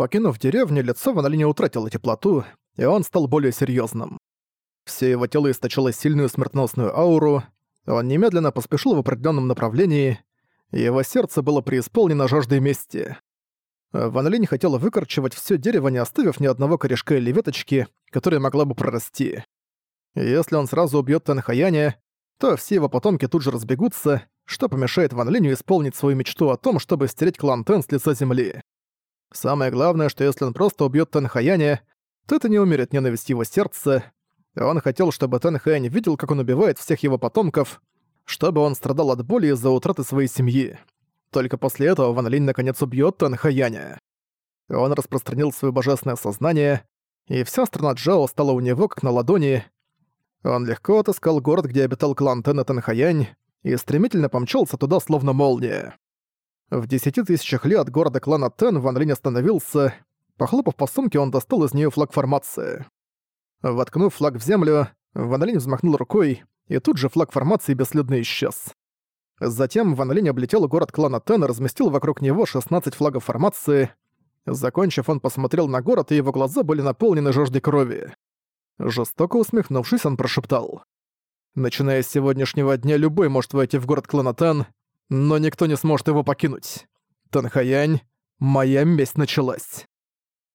Покинув деревню, лицо Ван Линя утратило теплоту, и он стал более серьезным. Все его тело источало сильную смертоносную ауру, он немедленно поспешил в определенном направлении, его сердце было преисполнено жаждой мести. Ван Линь хотел выкорчевать все дерево, не оставив ни одного корешка или веточки, которая могла бы прорасти. Если он сразу убьет Тэнхаяня, то все его потомки тут же разбегутся, что помешает Ван Линю исполнить свою мечту о том, чтобы стереть клан Тэн с лица земли. Самое главное, что если он просто убьет Тэнхаяня, то это не умерит ненависть его сердца. Он хотел, чтобы Тэнхаянь видел, как он убивает всех его потомков, чтобы он страдал от боли из-за утраты своей семьи. Только после этого Ван Линь наконец убьет Тэнхаяня. Он распространил свое божественное сознание, и вся страна Джао стала у него как на ладони, он легко отыскал город, где обитал клан Тена Танхаянь, и стремительно помчался туда, словно молния. В десяти тысячах лет города клана Тен Ван Линь остановился. Похлопав по сумке, он достал из нее флаг формации. Воткнув флаг в землю, Ван Линь взмахнул рукой, и тут же флаг формации бесследно исчез. Затем Ван Линь облетел город клана Тен и разместил вокруг него 16 флагов формации. Закончив, он посмотрел на город, и его глаза были наполнены жаждой крови. Жестоко усмехнувшись, он прошептал. «Начиная с сегодняшнего дня, любой может войти в город Кланатан, но никто не сможет его покинуть. Танхаянь, моя месть началась».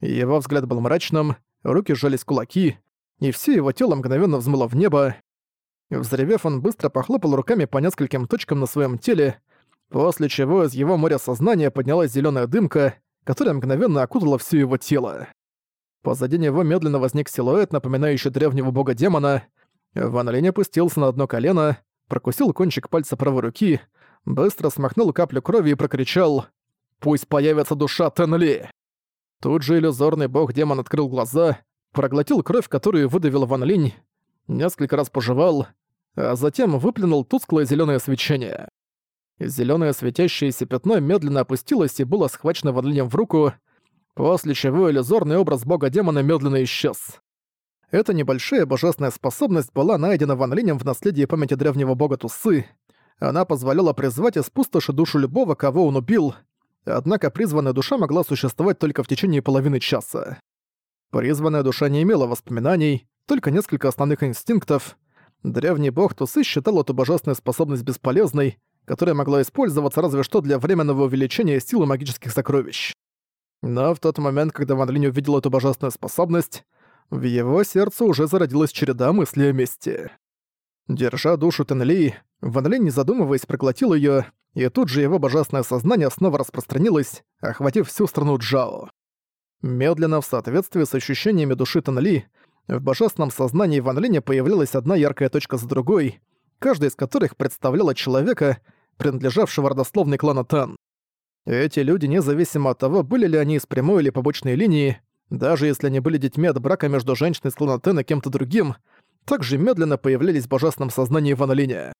Его взгляд был мрачным, руки сжались кулаки, и все его тело мгновенно взмыло в небо. Взревев, он быстро похлопал руками по нескольким точкам на своем теле, после чего из его моря сознания поднялась зеленая дымка, которая мгновенно окутала все его тело. Позади него медленно возник силуэт, напоминающий древнего бога-демона. Ван Линь опустился на одно колено, прокусил кончик пальца правой руки, быстро смахнул каплю крови и прокричал «Пусть появится душа Тенли!». Тут же иллюзорный бог-демон открыл глаза, проглотил кровь, которую выдавил Ван Линь, несколько раз пожевал, а затем выплюнул тусклое зеленое свечение. Зеленое светящееся пятно медленно опустилось и было схвачено Ван Линем в руку, после чего иллюзорный образ бога-демона медленно исчез. Эта небольшая божественная способность была найдена Ван Линем в наследии памяти древнего бога Тусы. Она позволяла призвать из пустоши душу любого, кого он убил, однако призванная душа могла существовать только в течение половины часа. Призванная душа не имела воспоминаний, только несколько основных инстинктов. Древний бог Тусы считал эту божественную способность бесполезной, которая могла использоваться разве что для временного увеличения силы магических сокровищ. Но в тот момент, когда Ван Линь увидел эту божественную способность, в его сердце уже зародилась череда мыслей о мести. Держа душу Тенли, Ван Линь, не задумываясь, проглотил ее, и тут же его божественное сознание снова распространилось, охватив всю страну Джао. Медленно, в соответствии с ощущениями души Тенли, в божественном сознании Ван Линя появилась одна яркая точка за другой, каждая из которых представляла человека, принадлежавшего родословной клана Тан. Эти люди, независимо от того, были ли они из прямой или побочной линии, даже если они были детьми от брака между женщиной из клана Тен и кем-то другим, также медленно появлялись в божественном сознании Ван Линя.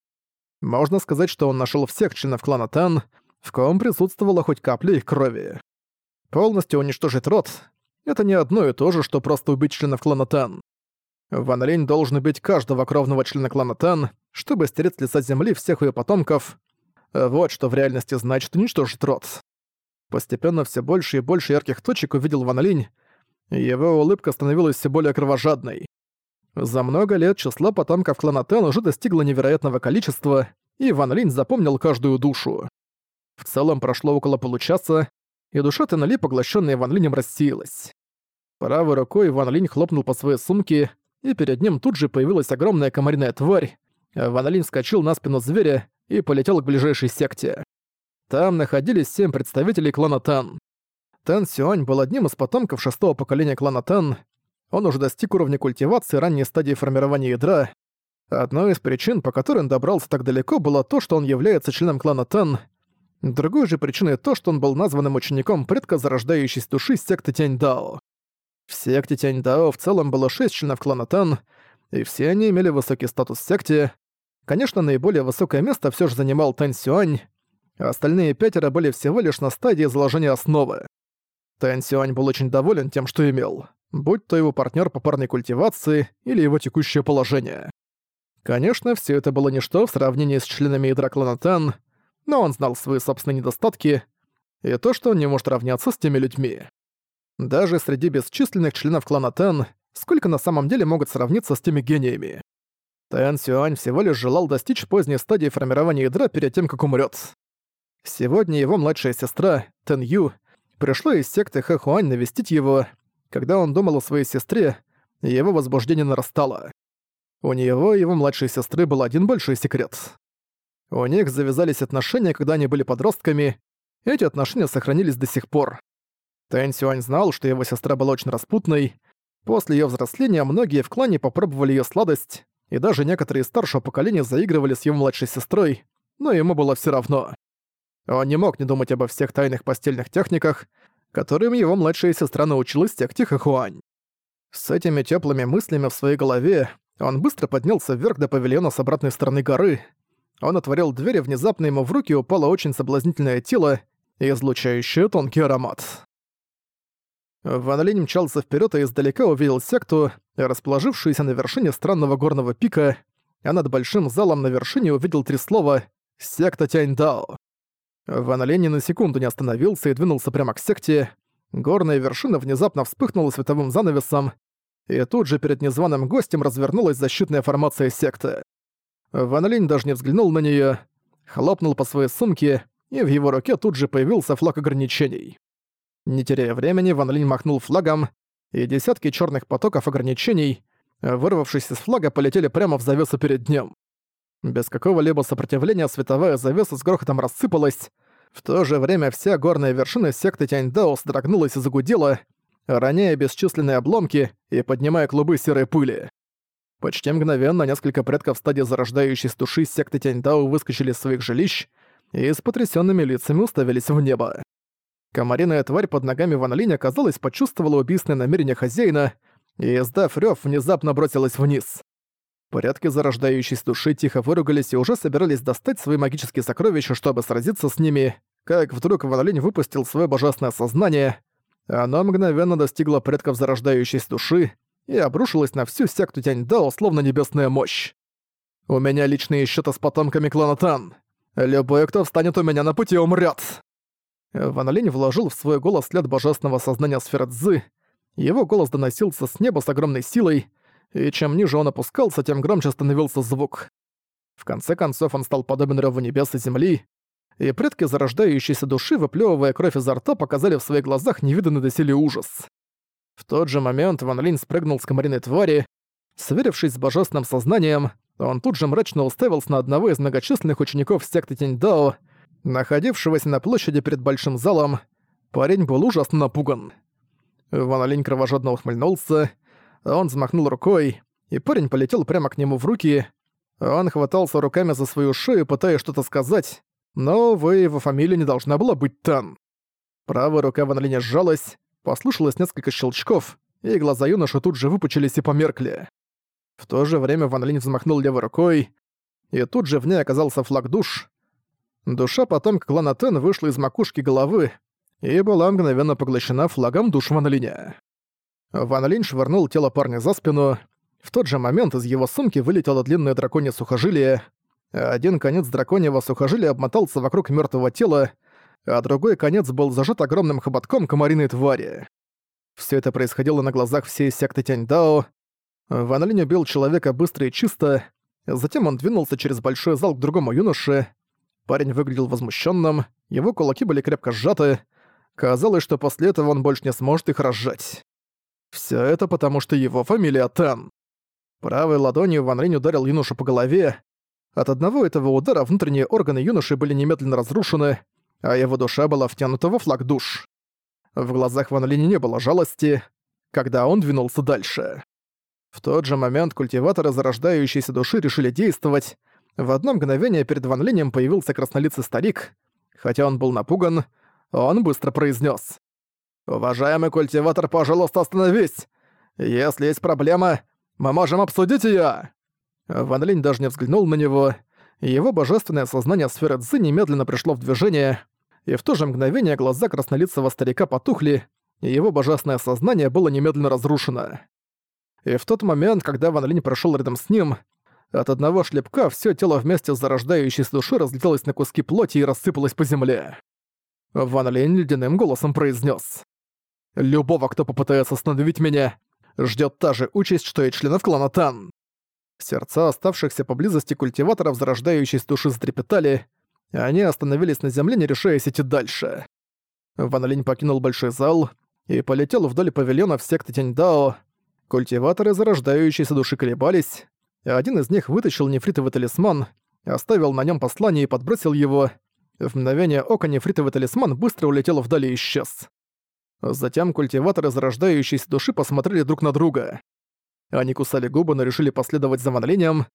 Можно сказать, что он нашел всех членов клана Тан, в ком присутствовала хоть капля их крови. Полностью уничтожить род — это не одно и то же, что просто убить членов клана Тан. Ван Линь должен убить каждого кровного члена клана Тан, чтобы стереть с лица земли всех ее потомков, вот что в реальности значит уничтожить рот. Постепенно все больше и больше ярких точек увидел Ван Линь, его улыбка становилась все более кровожадной. За много лет число потомков клана Тен уже достигло невероятного количества, и Ван Линь запомнил каждую душу. В целом прошло около получаса, и душа Тенли, поглощенная Ван Линем, рассеялась. Правой рукой Ван Линь хлопнул по своей сумке, и перед ним тут же появилась огромная комариная тварь. Ван Линь вскочил на спину зверя и полетел к ближайшей секте. Там находились семь представителей клана Тан. Тан Сюань был одним из потомков шестого поколения клана Тан. Он уже достиг уровня культивации ранней стадии формирования ядра. Одной из причин, по которой он добрался так далеко, было то, что он является членом клана Тан. Другой же причиной то, что он был названным учеником предка зарождающейся души секты Тяньдао. В секте Тяньдао в целом было шесть членов клана Тан, и все они имели высокий статус в секте, Конечно, наиболее высокое место все же занимал Тань Сюань, а остальные пятеро были всего лишь на стадии заложения основы. Тань Сюань был очень доволен тем, что имел, будь то его партнер по парной культивации или его текущее положение. Конечно, все это было ничто в сравнении с членами ядра клана Тан, но он знал свои собственные недостатки и то, что он не может равняться с теми людьми. Даже среди бесчисленных членов клана Тен, сколько на самом деле могут сравниться с теми гениями. Тэн Сюань всего лишь желал достичь поздней стадии формирования ядра перед тем, как умрет. Сегодня его младшая сестра, Тэн Ю, пришла из секты Хэ Хуань навестить его. Когда он думал о своей сестре, его возбуждение нарастало. У него и его младшей сестры был один большой секрет. У них завязались отношения, когда они были подростками. Эти отношения сохранились до сих пор. Тэн Сюань знал, что его сестра была очень распутной. После ее взросления многие в клане попробовали ее сладость, и даже некоторые старшего поколения заигрывали с его младшей сестрой, но ему было все равно. Он не мог не думать обо всех тайных постельных техниках, которым его младшая сестра научилась в секте Хуань. С этими теплыми мыслями в своей голове он быстро поднялся вверх до павильона с обратной стороны горы, он отворил дверь, и внезапно ему в руки упало очень соблазнительное тело, излучающее тонкий аромат. Ван Линь мчался вперед и издалека увидел секту, расположившуюся на вершине странного горного пика, а над большим залом на вершине увидел три слова «Секта Тяньдао». Ван Линь ни на секунду не остановился и двинулся прямо к секте. Горная вершина внезапно вспыхнула световым занавесом, и тут же перед незваным гостем развернулась защитная формация секты. Ван Линь даже не взглянул на неё, хлопнул по своей сумке, и в его руке тут же появился флаг ограничений. Не теряя времени, Ван Линь махнул флагом, и десятки чёрных потоков ограничений, вырвавшись из флага, полетели прямо в завесу перед ним. Без какого-либо сопротивления световая завеса с грохотом рассыпалась, в то же время вся горная вершина секты Тяньдао содрогнулась и загудела, роняя бесчисленные обломки и поднимая клубы серой пыли. Почти мгновенно несколько предков стадии зарождающейся души секты Тяньдао выскочили из своих жилищ и с потрясенными лицами уставились в небо. Комариная тварь под ногами Ван Линь, казалось, почувствовала убийственное намерение хозяина и, издав рёв, внезапно бросилась вниз. Порядки зарождающейся души тихо выругались и уже собирались достать свои магические сокровища, чтобы сразиться с ними, как вдруг Ван Линь выпустил свое божественное сознание. Оно мгновенно достигло предков зарождающейся души и обрушилась на всю секту Тяньдао, словно небесная мощь. «У меня личные счеты с потомками клана Тан. Любой, кто встанет у меня на пути, умрет. Ван Линь вложил в свой голос след божественного сознания сферы Цзы. Его голос доносился с неба с огромной силой, и чем ниже он опускался, тем громче становился звук. В конце концов он стал подобен рёву небес и земли, и предки зарождающейся души, выплёвывая кровь изо рта, показали в своих глазах невиданный доселе ужас. В тот же момент Ван Линь спрыгнул с комариной твари. Сверившись с божественным сознанием, он тут же мрачно уставился на одного из многочисленных учеников секты Тяньдао, находившегося на площади перед большим залом. Парень был ужасно напуган. Ван Линь кровожадно ухмыльнулся, он взмахнул рукой, и парень полетел прямо к нему в руки. Он хватался руками за свою шею, пытаясь что-то сказать, но, вы его фамилия не должна была быть Тан. Правая рука Ван Линя сжалась, Послышалось несколько щелчков, и глаза юноши тут же выпучились и померкли. В то же время Ван Линь взмахнул левой рукой, и тут же в ней оказался флаг душ. Душа потомка клана Тен вышла из макушки головы и была мгновенно поглощена флагом душ Ван Линя. Ван Линь швырнул тело парня за спину. В тот же момент из его сумки вылетело длинное драконье сухожилие. Один конец драконьего сухожилия обмотался вокруг мертвого тела, а другой конец был зажат огромным хоботком комариной твари. Все это происходило на глазах всей секты Тяньдао. Ван Линь убил человека быстро и чисто, затем он двинулся через большой зал к другому юноше. Парень выглядел возмущенным, его кулаки были крепко сжаты. Казалось, что после этого он больше не сможет их разжать. Все это потому, что его фамилия Тан. Правой ладонью Ван Линь ударил юношу по голове. От одного этого удара внутренние органы юноши были немедленно разрушены, а его душа была втянута во флаг душ. В глазах Ван Линя не было жалости, когда он двинулся дальше. В тот же момент культиваторы зарождающейся души решили действовать. В одно мгновение перед Ван Линем появился краснолицый старик. Хотя он был напуган, он быстро произнес: «Уважаемый культиватор, пожалуйста, остановись! Если есть проблема, мы можем обсудить её!» Ван Линь даже не взглянул на него. Его божественное сознание сферы Цзы немедленно пришло в движение, и в то же мгновение глаза краснолицего старика потухли, и его божественное сознание было немедленно разрушено. И в тот момент, когда Ван Линь прошёл рядом с ним, от одного шлепка всё тело вместе с зарождающейся душой разлетелось на куски плоти и рассыпалось по земле. Ван Линь ледяным голосом произнес: Любого, кто попытается остановить меня, ждет та же участь, что и членов клана Тан. Сердца оставшихся поблизости культиваторов зарождающейся души затрепетали, и они остановились на земле, не решаясь идти дальше. Ван Линь покинул большой зал и полетел вдоль павильона в секты Тяньдао. Культиваторы зарождающейся души колебались, и один из них вытащил нефритовый талисман, оставил на нем послание и подбросил его. В мгновение ока нефритовый талисман быстро улетел вдали и исчез. Затем культиваторы зарождающейся души посмотрели друг на друга. Они кусали губы, но решили последовать за Ван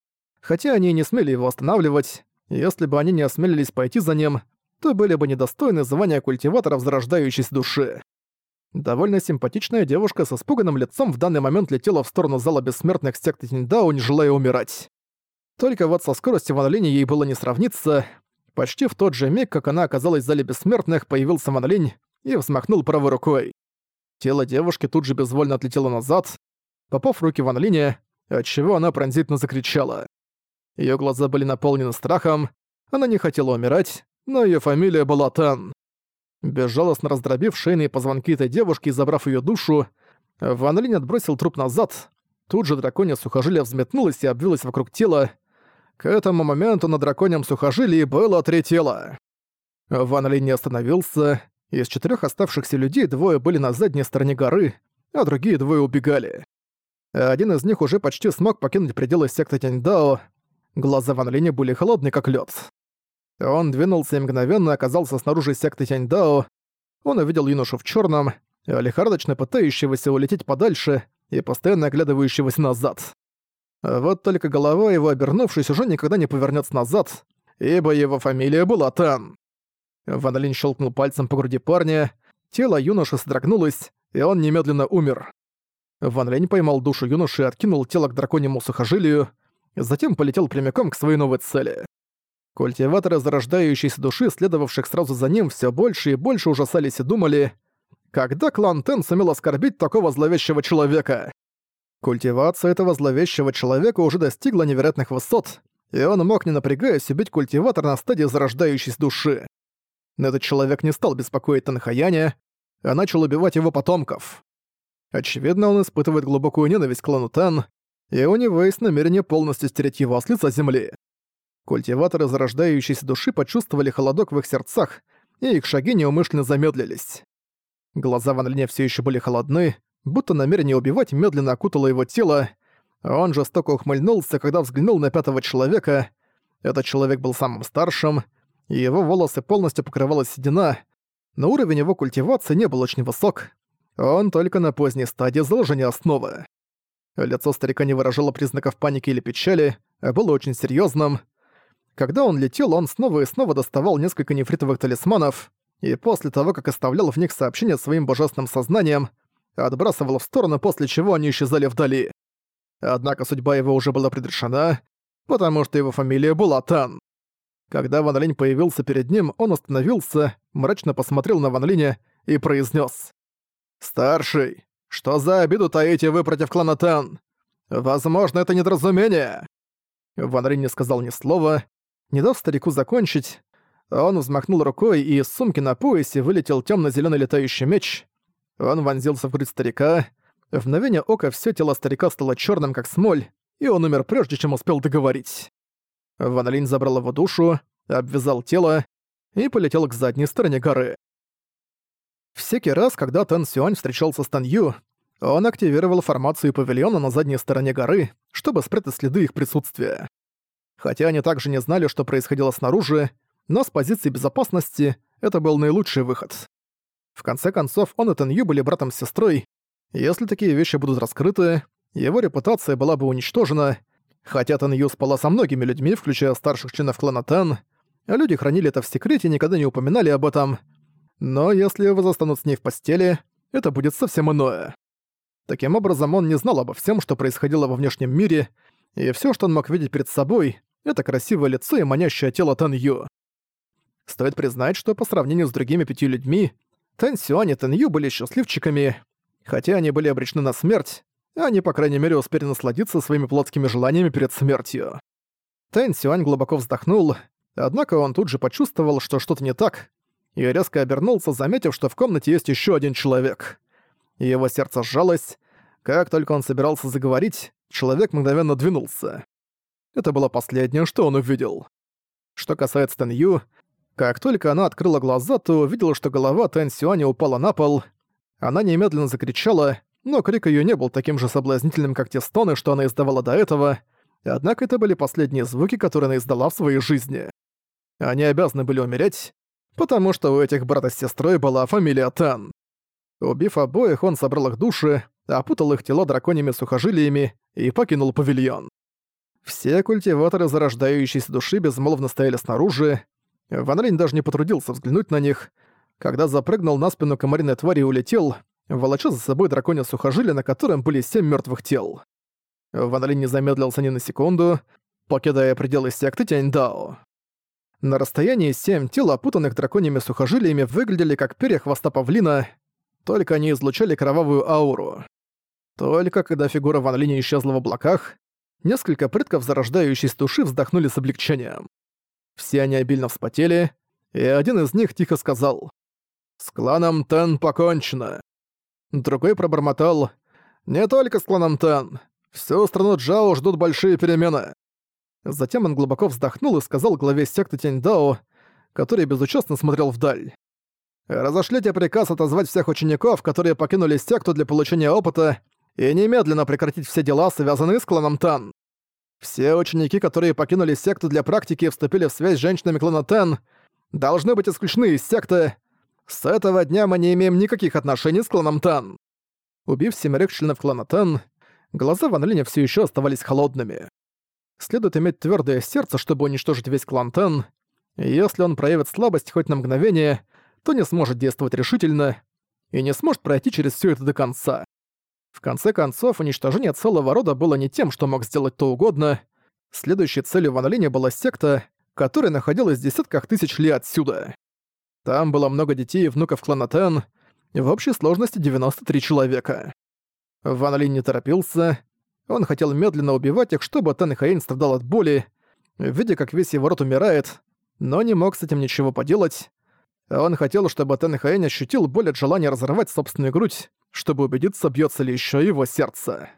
хотя они не смели его останавливать. Если бы они не осмелились пойти за ним, то были бы недостойны звания культиваторов зарождающейся души. Довольно симпатичная девушка с испуганным лицом в данный момент летела в сторону зала бессмертных секты Тиньдао, не желая умирать. Только вот со скоростью Ван ей было не сравниться. Почти в тот же миг, как она оказалась в зале бессмертных, появился Ван и взмахнул правой рукой. Тело девушки тут же безвольно отлетело назад, попав в руки Ван Линя, отчего она пронзительно закричала. Её глаза были наполнены страхом, она не хотела умирать, но её фамилия была Тан. Безжалостно раздробив шейные позвонки этой девушки и забрав её душу, Ван Линь отбросил труп назад, тут же драконья сухожилие взметнулось и обвилось вокруг тела. К этому моменту на драконьем сухожилии было три тела. Ван Линь не остановился, из четырёх оставшихся людей двое были на задней стороне горы, а другие двое убегали. Один из них уже почти смог покинуть пределы секты Тяньдао. Глаза Ван Линя были холодны, как лед. Он двинулся и мгновенно оказался снаружи секты Тяньдао. Он увидел юношу в черном, лихорадочно пытающегося улететь подальше и постоянно оглядывающегося назад. Вот только голова его, обернувшись, уже никогда не повернется назад, ибо его фамилия была Тан. Ван Линь щелкнул пальцем по груди парня, тело юноши содрогнулось, и он немедленно умер. Ван Лень поймал душу юноши и откинул тело к драконьему сухожилию, затем полетел прямиком к своей новой цели. Культиваторы зарождающейся души, следовавших сразу за ним, все больше и больше ужасались и думали, когда клан Тен сумел оскорбить такого зловещего человека. Культивация этого зловещего человека уже достигла невероятных высот, и он мог, не напрягаясь, убить культиватор на стадии зарождающейся души. Но этот человек не стал беспокоить Танхаяня, а начал убивать его потомков. Очевидно, он испытывает глубокую ненависть к клану Тан, и у него есть намерение полностью стереть его с лица земли. Культиваторы зарождающейся души почувствовали холодок в их сердцах, и их шаги неумышленно замедлились. Глаза Ван Линя всё ещё были холодны, будто намерение убивать медленно окутало его тело. Он жестоко ухмыльнулся, когда взглянул на пятого человека. Этот человек был самым старшим, и его волосы полностью покрывала седина, но уровень его культивации не был очень высок, он только на поздней стадии заложения основы. Лицо старика не выражало признаков паники или печали, а было очень серьезным. Когда он летел, он снова и снова доставал несколько нефритовых талисманов, и после того, как оставлял в них сообщения своим божественным сознанием, отбрасывал в сторону, после чего они исчезали вдали. Однако судьба его уже была предрешена, потому что его фамилия была Тан. Когда Ван Линь появился перед ним, он остановился, мрачно посмотрел на Ван Линя и произнес: «Старший, что за обиду таите вы против клана Тан? Возможно, это недоразумение!» Ван Рин не сказал ни слова, не дав старику закончить. Он взмахнул рукой, и из сумки на поясе вылетел темно зеленый летающий меч. Он вонзился в грудь старика. В мгновение ока все тело старика стало черным, как смоль, и он умер прежде, чем успел договорить. Ван Линь забрал его душу, обвязал тело и полетел к задней стороне горы. Всякий раз, когда Тэн Сюань встречался с Тан Ю, он активировал формацию павильона на задней стороне горы, чтобы спрятать следы их присутствия. Хотя они также не знали, что происходило снаружи, но с позиции безопасности это был наилучший выход. В конце концов, он и Тэн Ю были братом с сестрой. Если такие вещи будут раскрыты, его репутация была бы уничтожена, хотя Тэн Ю спала со многими людьми, включая старших членов клана Тэн, а люди хранили это в секрете и никогда не упоминали об этом, но если его застанут с ней в постели, это будет совсем иное. Таким образом, он не знал обо всем, что происходило во внешнем мире, и все, что он мог видеть перед собой, это красивое лицо и манящее тело Тан Ю. Стоит признать, что по сравнению с другими пятью людьми, Тэн Сюань и Тэн Ю были счастливчиками, хотя они были обречены на смерть, они, по крайней мере, успели насладиться своими плотскими желаниями перед смертью. Тэн Сюань глубоко вздохнул, однако он тут же почувствовал, что что-то не так, и резко обернулся, заметив, что в комнате есть еще один человек. Его сердце сжалось. Как только он собирался заговорить, человек мгновенно двинулся. Это было последнее, что он увидел. Что касается Тэн Ю, как только она открыла глаза, то увидела, что голова Тэн Сюаня упала на пол. Она немедленно закричала, но крик её не был таким же соблазнительным, как те стоны, что она издавала до этого, однако это были последние звуки, которые она издала в своей жизни. Они обязаны были умереть, потому что у этих брата с сестрой была фамилия Тан. Убив обоих, он собрал их души, опутал их тела драконьими сухожилиями и покинул павильон. Все культиваторы зарождающейся души безмолвно стояли снаружи. Ван Линь даже не потрудился взглянуть на них. Когда запрыгнул на спину комариной твари и улетел, волоча за собой драконье сухожилие, на котором были семь мертвых тел. Ван не замедлился ни на секунду, покидая пределы секты Тяньдао. На расстоянии семь тел, опутанных драконьими сухожилиями, выглядели как перья хвоста павлина, только они излучали кровавую ауру. Только когда фигура Ван Линя исчезла в облаках, несколько предков зарождающейся души вздохнули с облегчением. Все они обильно вспотели, и один из них тихо сказал «С кланом Тен покончено». Другой пробормотал «Не только с кланом Тен. Всю страну Джао ждут большие перемены». Затем он глубоко вздохнул и сказал главе секты Тяньдао, который безучастно смотрел вдаль. «Разошлите приказ отозвать всех учеников, которые покинули секту для получения опыта, и немедленно прекратить все дела, связанные с кланом Тан. Все ученики, которые покинули секту для практики и вступили в связь с женщинами клана Тан, должны быть исключены из секты. С этого дня мы не имеем никаких отношений с кланом Тан. Убив семерых членов клана Тан, глаза Ван Линя все еще оставались холодными. Следует иметь твердое сердце, чтобы уничтожить весь клан Тан. Если он проявит слабость хоть на мгновение, то не сможет действовать решительно и не сможет пройти через все это до конца. В конце концов, уничтожение целого рода было не тем, что мог сделать то угодно. Следующей целью Ван Линя была секта, которая находилась в десятках тысяч ли отсюда. Там было много детей и внуков клана Тен, в общей сложности 93 человека. Ван Линь не торопился, он хотел медленно убивать их, чтобы Тэн Хаэнь страдал от боли, видя, как весь его род умирает, но не мог с этим ничего поделать. Он хотел, чтобы Тэн Хаэнь ощутил боль от желания разорвать собственную грудь, чтобы убедиться, бьется ли еще его сердце.